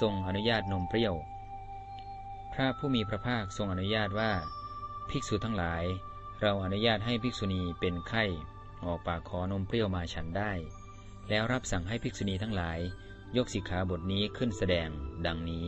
ทรงอนุญาตนมเปรี้ยว พระผู้มีพระภาคทรงอนุญาตว่า ภิกษุทั้งหลาย เราอนุญาตให้ภิกษุณีเป็นไข้ออกปากขอนมเปรี้ยวมาฉันได้ แล้วรับสั่งให้ภิกษุณีทั้งหลาย ยกสิกขาบทนี้ขึ้นแสดงดังนี้